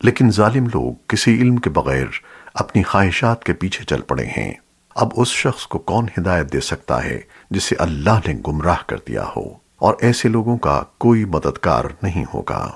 لیکن ظالم لوگ کسی علم کے بغیر اپنی خواہشات کے پیچھے چل پڑے ہیں۔ اب اس شخص کو کون ہدایت دے سکتا ہے جسے اللہ نے گمراہ کر دیا ہو؟ اور ایسے لوگوں کا کوئی مددگار نہیں ہوگا۔